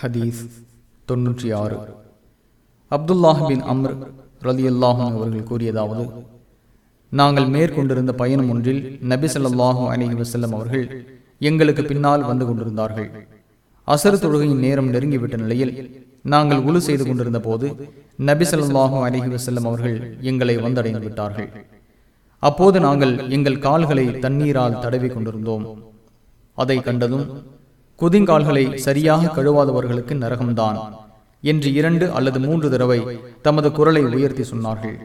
ஹதீஸ் தொன்னூற்றி ஆறு அப்துல்லாஹ் பின் அம்ர் ரலி அல்லாஹும் அவர்கள் கூறியதாவது நாங்கள் மேற்கொண்டிருந்த பயணம் ஒன்றில் நபி ஸல்லல்லாஹு அலைஹி வஸல்லம் அவர்கள் எங்களுக்கு பின்னால் வந்து கொண்டிருந்தார்கள். அசர் தொழுகையின் நேரம் நெருங்கிவிட்ட நிலையில் நாங்கள் உழு செய்து கொண்டிருந்த போது நபி ஸல்லல்லாஹு அலைஹி அவர்கள் எங்களை வந்தடைந்து விட்டார்கள். அப்போது நாங்கள் எங்கள் கால்களை தண்ணீரால் தடவி கொண்டிருந்தோம். அதை கண்டதும் குதிங்கால்களை சரியாக கழுவாதவர்களுக்கு நரகம்தான் என்று இரண்டு அல்லது மூன்று தடவை தமது குரலை உயர்த்தி சொன்னார்கள்.